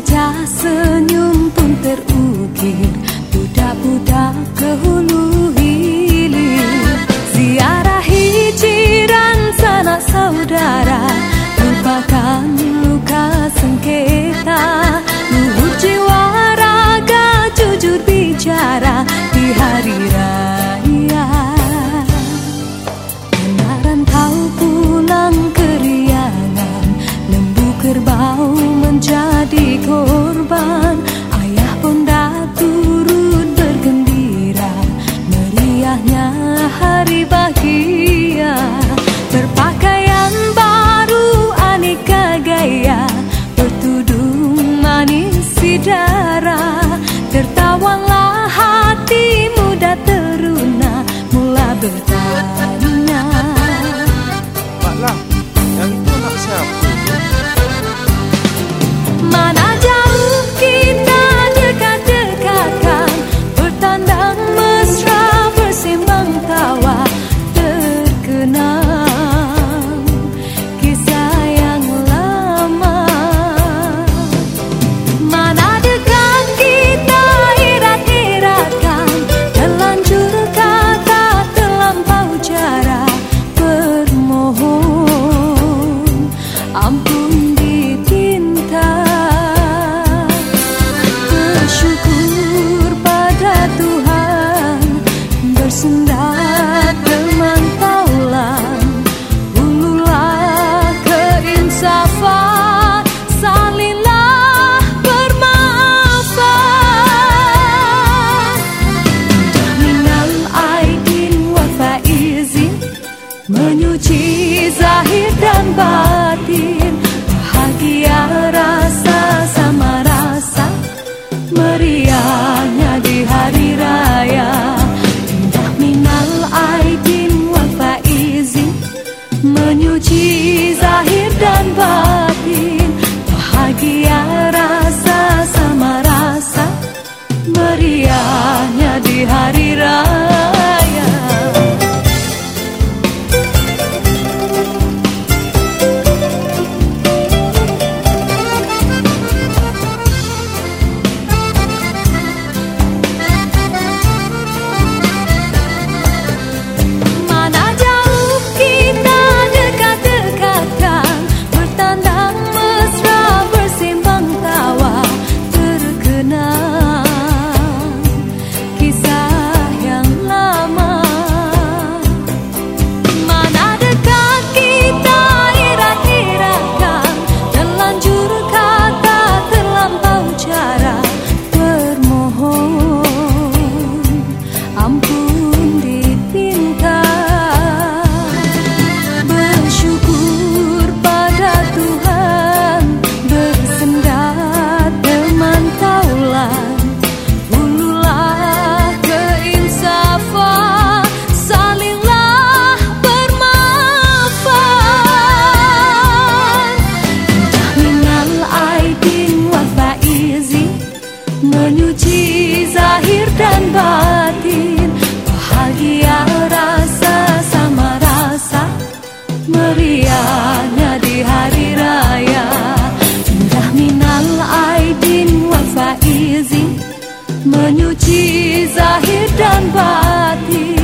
wajah senyum pun terukir. Budak-budak ke hulu hilir. Ziarahi jiran sanak saudara. Lupakan luka sengketa. Luhur jiwa raga jujur bicara Di hari raya. Kenaran tahu pulang keriangan, Lembu kerbau indahnya hari pagi. meriahnya di hari raya. Mudah minal aidin wal izin Menyuci zahir dan batin.